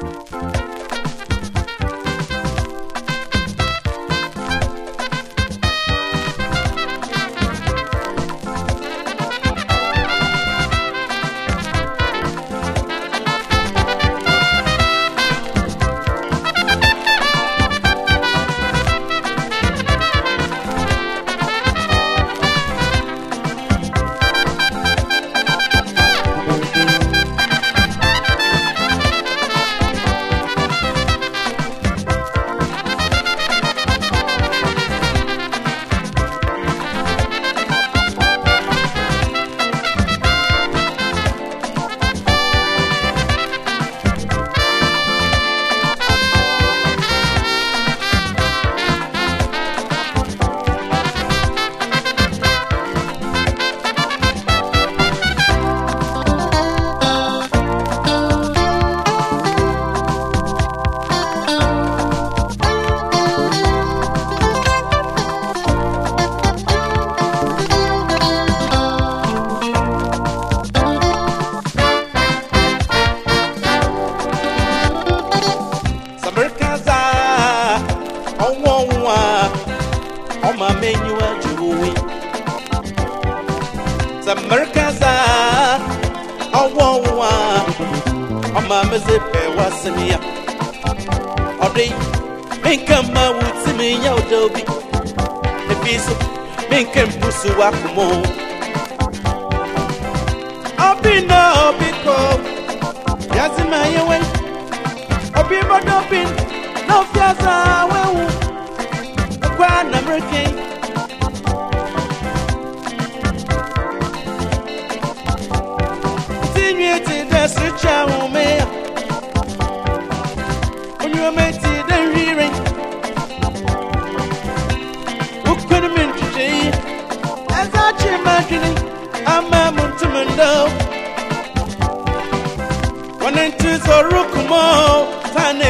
Samarkaza, ọma mezepe wasini ya. Ọdị, minka mma wuti mi ya odobi. Ebi so, minka mbusu wakumo. Obi na obi ko, yazima yewe obi bọdọbin n'ofiasa wewu kwa na mreke tinye ti dẹ siricha ome ya onyuome ti dẹ rire ukwere mi ntwitwe yi ẹza kye ma dwene ama mu ntumi ndọ wọn nti sọrọ kumọ sana edwuma wọ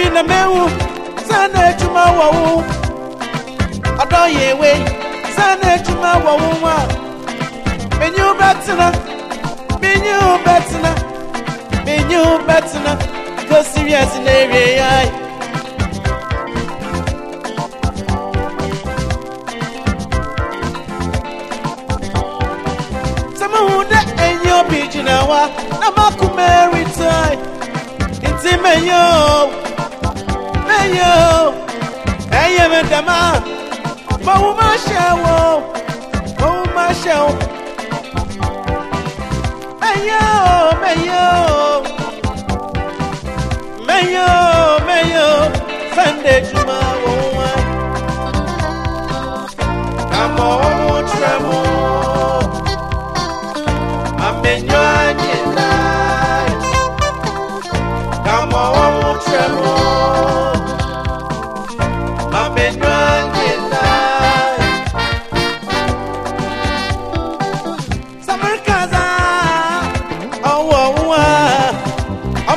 fi na mewu saa na edwuma wɔ wo ɔdɔ yɛ ewe saa na edwuma wɔ wo ho a menyi wo bɛtena menyi wo bɛtena menyi wo bɛtena na ewie yai. Gyina wa na mako mary tie nti menyɛ o. mɛyɛ o ɛyɛ me dɛm a mawoma hyɛ wo mawoma hyɛ wo mɛyɛ o mɛyɛ o mɛyɛ o mɛyɛ o sɛnde adwuma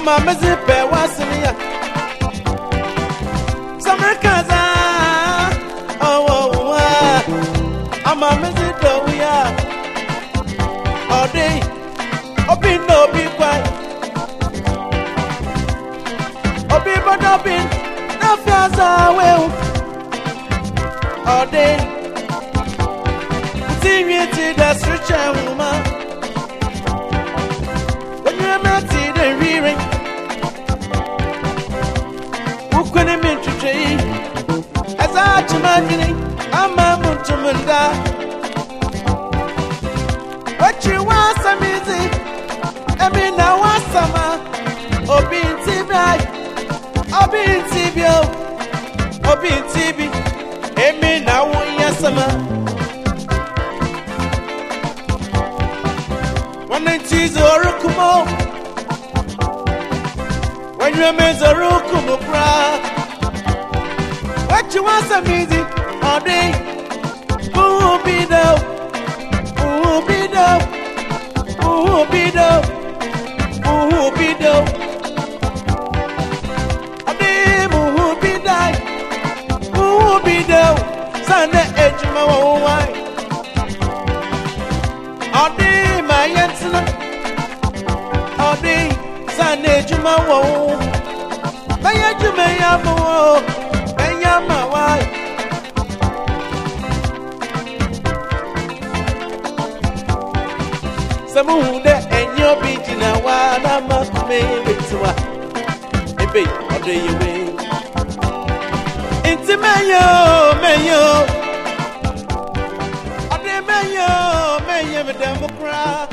ɔmo amezi pɛ wá sini ya samarikaza ɔwɔ ɔmo a ɔmo amezi dɔwɔ ya ọdị obi na obi kwai obi bọdọ bi n'afọ azọ awewu ɔde ti nwi ti da soro kyɛ nwoma onwuma ti da wokɔne me ntwitwe yi. Ɛsɛ akyema adwene ama mo ntom nda. Wakyi w'asɛm dze ɛmi na w'asɛm a obi nti bi a obi bi o obi nti bi emi na wonyɛ sɛm a. Wɔne bi dɛ uhu bi dɛ uhu bi dɛ uhu bi dɛ ɔde uhu bi dɛ uhu bi dɛ sanni edwuma wɔ wo wan ɔde ma yɛ tena ɔde sanni edwuma wɔ wo bɛyɛ edwuma yɛ ama wo bɛyɛ ama wa. sɛ muhu dɛ ɛnyɛ obi gyina wa na ma kume betiwa ebe ɔdɔ yɛ we nti mɛyɛ o mɛyɛ o ɔde mɛyɛ o mɛyɛ mi dɛm kura. mɛyɛ o mɛyɛ o mɛyɛ mi dɛm adi.